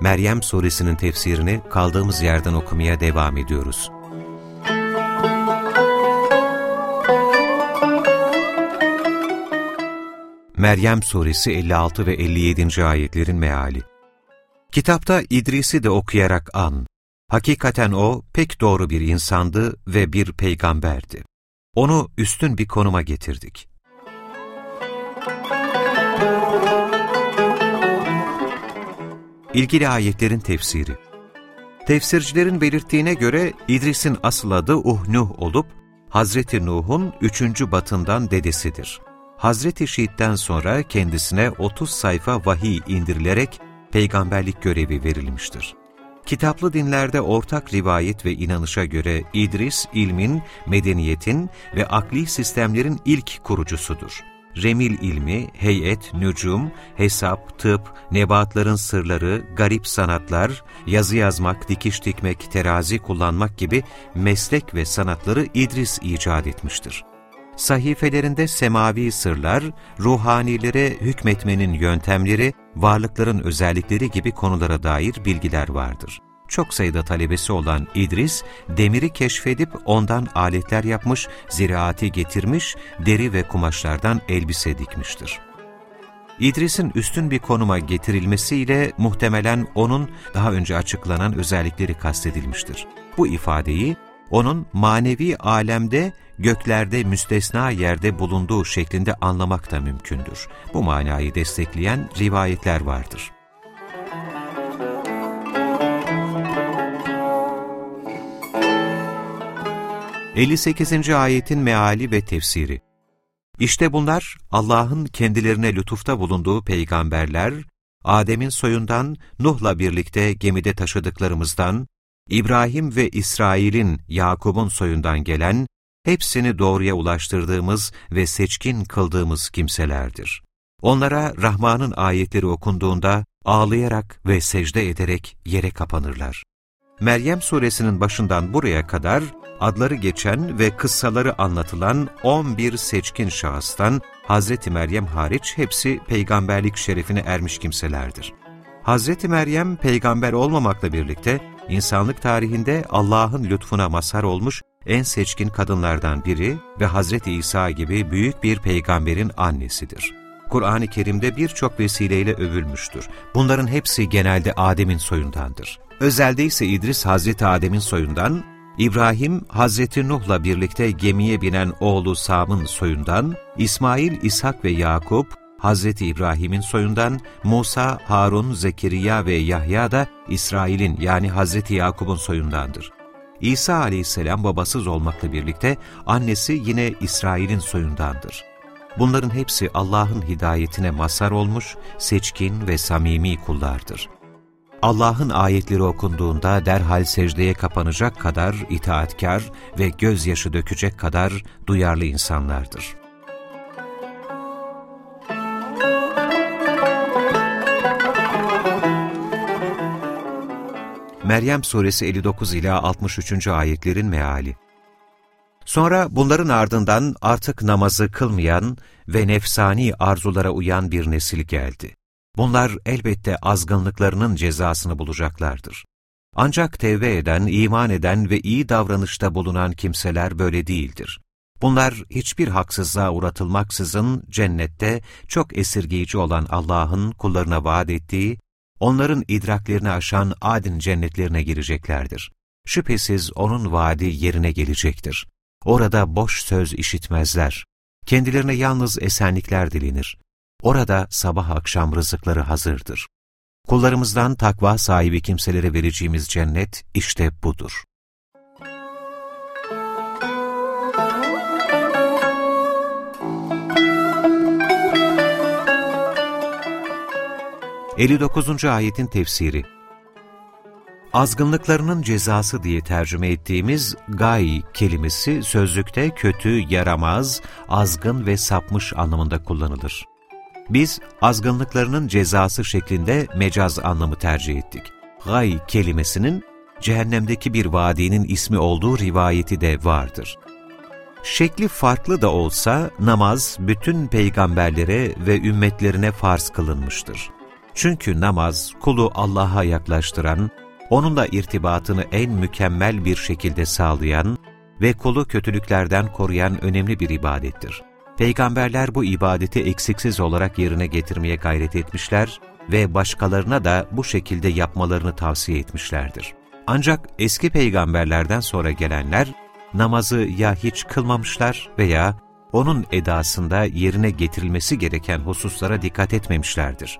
Meryem Suresinin tefsirini kaldığımız yerden okumaya devam ediyoruz. Meryem Suresi 56 ve 57. ayetlerin meali Kitapta İdris'i de okuyarak an. Hakikaten o pek doğru bir insandı ve bir peygamberdi. Onu üstün bir konuma getirdik. İlgili ayetlerin tefsiri Tefsircilerin belirttiğine göre İdris'in asıl adı Uhnuh olup, Hazreti Nuh'un üçüncü batından dedesidir. Hazreti Şiit'ten sonra kendisine 30 sayfa vahiy indirilerek peygamberlik görevi verilmiştir. Kitaplı dinlerde ortak rivayet ve inanışa göre İdris, ilmin, medeniyetin ve akli sistemlerin ilk kurucusudur remil ilmi, heyet, nücum, hesap, tıp, nebatların sırları, garip sanatlar, yazı yazmak, dikiş dikmek, terazi kullanmak gibi meslek ve sanatları İdris icat etmiştir. Sahifelerinde semavi sırlar, ruhanilere hükmetmenin yöntemleri, varlıkların özellikleri gibi konulara dair bilgiler vardır çok sayıda talebesi olan İdris, demiri keşfedip ondan aletler yapmış, ziraati getirmiş, deri ve kumaşlardan elbise dikmiştir. İdris'in üstün bir konuma getirilmesiyle muhtemelen onun daha önce açıklanan özellikleri kastedilmiştir. Bu ifadeyi onun manevi alemde göklerde müstesna yerde bulunduğu şeklinde anlamak da mümkündür. Bu manayı destekleyen rivayetler vardır. 58. ayetin meali ve tefsiri İşte bunlar Allah'ın kendilerine lütufta bulunduğu peygamberler, Adem'in soyundan Nuh'la birlikte gemide taşıdıklarımızdan, İbrahim ve İsrail'in Yakub'un soyundan gelen, hepsini doğruya ulaştırdığımız ve seçkin kıldığımız kimselerdir. Onlara Rahman'ın ayetleri okunduğunda ağlayarak ve secde ederek yere kapanırlar. Meryem suresinin başından buraya kadar adları geçen ve kıssaları anlatılan 11 seçkin şahıstan Hz. Meryem hariç hepsi peygamberlik şerefine ermiş kimselerdir. Hz. Meryem peygamber olmamakla birlikte insanlık tarihinde Allah'ın lütfuna mazhar olmuş en seçkin kadınlardan biri ve Hz. İsa gibi büyük bir peygamberin annesidir. Kur'an-ı Kerim'de birçok vesileyle övülmüştür. Bunların hepsi genelde Adem'in soyundandır. Özelde ise İdris Hazreti Adem'in soyundan, İbrahim, Hazreti Nuh'la birlikte gemiye binen oğlu Sam'ın soyundan, İsmail, İshak ve Yakup, Hazreti İbrahim'in soyundan, Musa, Harun, Zekeriya ve Yahya da İsrail'in yani Hazreti Yakup'un soyundandır. İsa aleyhisselam babasız olmakla birlikte annesi yine İsrail'in soyundandır. Bunların hepsi Allah'ın hidayetine mazhar olmuş, seçkin ve samimi kullardır. Allah'ın ayetleri okunduğunda derhal secdeye kapanacak kadar itaatkar ve gözyaşı dökecek kadar duyarlı insanlardır. Meryem Suresi 59 ila 63. ayetlerin meali. Sonra bunların ardından artık namazı kılmayan ve nefsani arzulara uyan bir nesil geldi. Bunlar elbette azgınlıklarının cezasını bulacaklardır. Ancak tevbe eden, iman eden ve iyi davranışta bulunan kimseler böyle değildir. Bunlar hiçbir haksızlığa uğratılmaksızın cennette çok esirgeyici olan Allah'ın kullarına vaat ettiği, onların idraklerini aşan adin cennetlerine gireceklerdir. Şüphesiz O'nun vaadi yerine gelecektir. Orada boş söz işitmezler. Kendilerine yalnız esenlikler dilenir. Orada sabah akşam rızıkları hazırdır. Kullarımızdan takva sahibi kimselere vereceğimiz cennet işte budur. Elli dokuzuncu ayetin tefsiri Azgınlıklarının cezası diye tercüme ettiğimiz gay kelimesi sözlükte kötü, yaramaz, azgın ve sapmış anlamında kullanılır. Biz azgınlıklarının cezası şeklinde mecaz anlamı tercih ettik. Gay kelimesinin cehennemdeki bir vadinin ismi olduğu rivayeti de vardır. Şekli farklı da olsa namaz bütün peygamberlere ve ümmetlerine farz kılınmıştır. Çünkü namaz kulu Allah'a yaklaştıran, onunla irtibatını en mükemmel bir şekilde sağlayan ve kulu kötülüklerden koruyan önemli bir ibadettir. Peygamberler bu ibadeti eksiksiz olarak yerine getirmeye gayret etmişler ve başkalarına da bu şekilde yapmalarını tavsiye etmişlerdir. Ancak eski peygamberlerden sonra gelenler namazı ya hiç kılmamışlar veya onun edasında yerine getirilmesi gereken hususlara dikkat etmemişlerdir.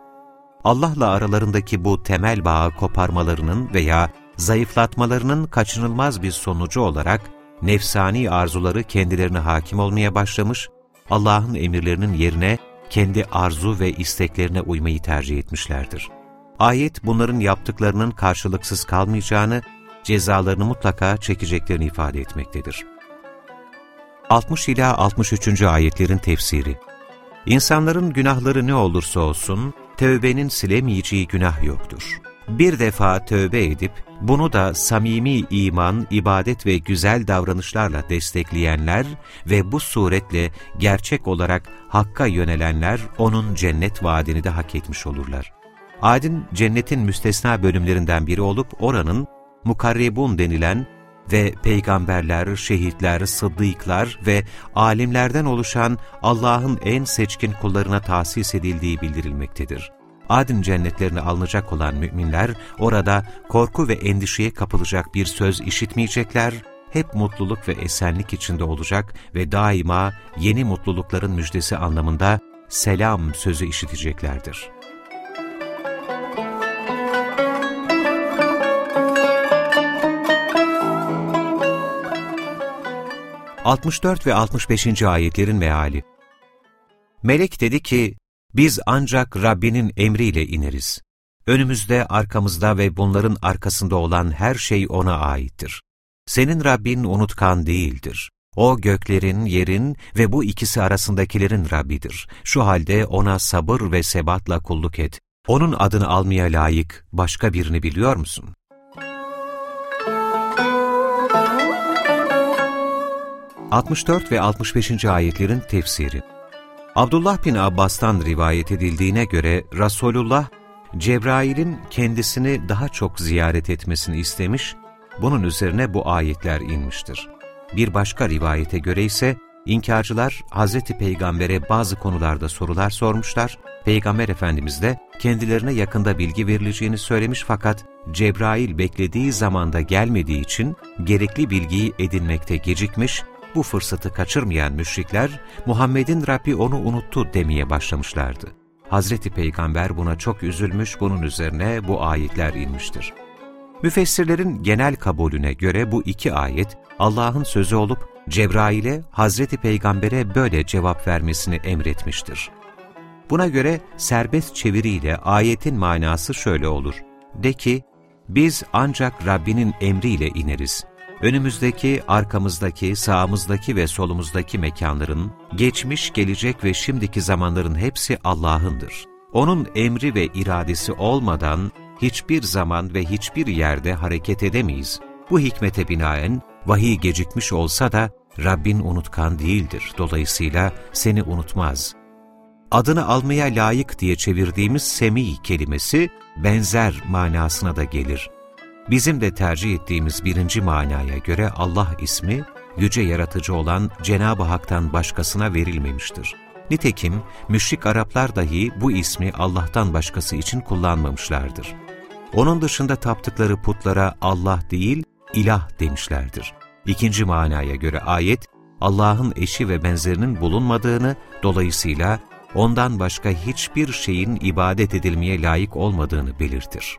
Allah'la aralarındaki bu temel bağı koparmalarının veya zayıflatmalarının kaçınılmaz bir sonucu olarak nefsani arzuları kendilerine hakim olmaya başlamış, Allah'ın emirlerinin yerine kendi arzu ve isteklerine uymayı tercih etmişlerdir. Ayet bunların yaptıklarının karşılıksız kalmayacağını, cezalarını mutlaka çekeceklerini ifade etmektedir. 60 ila 63. ayetlerin tefsiri İnsanların günahları ne olursa olsun, tövbenin silemeyeceği günah yoktur. Bir defa tövbe edip, bunu da samimi iman, ibadet ve güzel davranışlarla destekleyenler ve bu suretle gerçek olarak Hakk'a yönelenler, onun cennet vaadini de hak etmiş olurlar. Adin, cennetin müstesna bölümlerinden biri olup, oranın mukarrebun denilen ve peygamberler, şehitler, sıddıklar ve alimlerden oluşan Allah'ın en seçkin kullarına tahsis edildiği bildirilmektedir. Adın cennetlerine alınacak olan müminler orada korku ve endişeye kapılacak bir söz işitmeyecekler, hep mutluluk ve esenlik içinde olacak ve daima yeni mutlulukların müjdesi anlamında selam sözü işiteceklerdir. 64 ve 65. ayetlerin meali Melek dedi ki, biz ancak Rabbinin emriyle ineriz. Önümüzde, arkamızda ve bunların arkasında olan her şey O'na aittir. Senin Rabbin unutkan değildir. O göklerin, yerin ve bu ikisi arasındakilerin Rabbidir. Şu halde O'na sabır ve sebatla kulluk et. O'nun adını almaya layık başka birini biliyor musun? 64 ve 65. ayetlerin tefsiri Abdullah bin Abbas'tan rivayet edildiğine göre Resulullah, Cebrail'in kendisini daha çok ziyaret etmesini istemiş, bunun üzerine bu ayetler inmiştir. Bir başka rivayete göre ise inkarcılar Hz. Peygamber'e bazı konularda sorular sormuşlar, Peygamber Efendimiz de kendilerine yakında bilgi verileceğini söylemiş fakat Cebrail beklediği zamanda gelmediği için gerekli bilgiyi edinmekte gecikmiş bu fırsatı kaçırmayan müşrikler, Muhammed'in Rabbi onu unuttu demeye başlamışlardı. Hazreti Peygamber buna çok üzülmüş, bunun üzerine bu ayetler inmiştir. Müfessirlerin genel kabulüne göre bu iki ayet, Allah'ın sözü olup Cebrail'e Hazreti Peygamber'e böyle cevap vermesini emretmiştir. Buna göre serbest çeviriyle ayetin manası şöyle olur. De ki, biz ancak Rabbinin emriyle ineriz önümüzdeki, arkamızdaki, sağımızdaki ve solumuzdaki mekanların, geçmiş, gelecek ve şimdiki zamanların hepsi Allah'ındır. Onun emri ve iradesi olmadan hiçbir zaman ve hiçbir yerde hareket edemeyiz. Bu hikmete binaen vahiy gecikmiş olsa da Rabbin unutkan değildir. Dolayısıyla seni unutmaz. Adını almaya layık diye çevirdiğimiz semi kelimesi benzer manasına da gelir. Bizim de tercih ettiğimiz birinci manaya göre Allah ismi, yüce yaratıcı olan Cenab-ı Hak'tan başkasına verilmemiştir. Nitekim müşrik Araplar dahi bu ismi Allah'tan başkası için kullanmamışlardır. Onun dışında taptıkları putlara Allah değil, ilah demişlerdir. İkinci manaya göre ayet, Allah'ın eşi ve benzerinin bulunmadığını, dolayısıyla ondan başka hiçbir şeyin ibadet edilmeye layık olmadığını belirtir.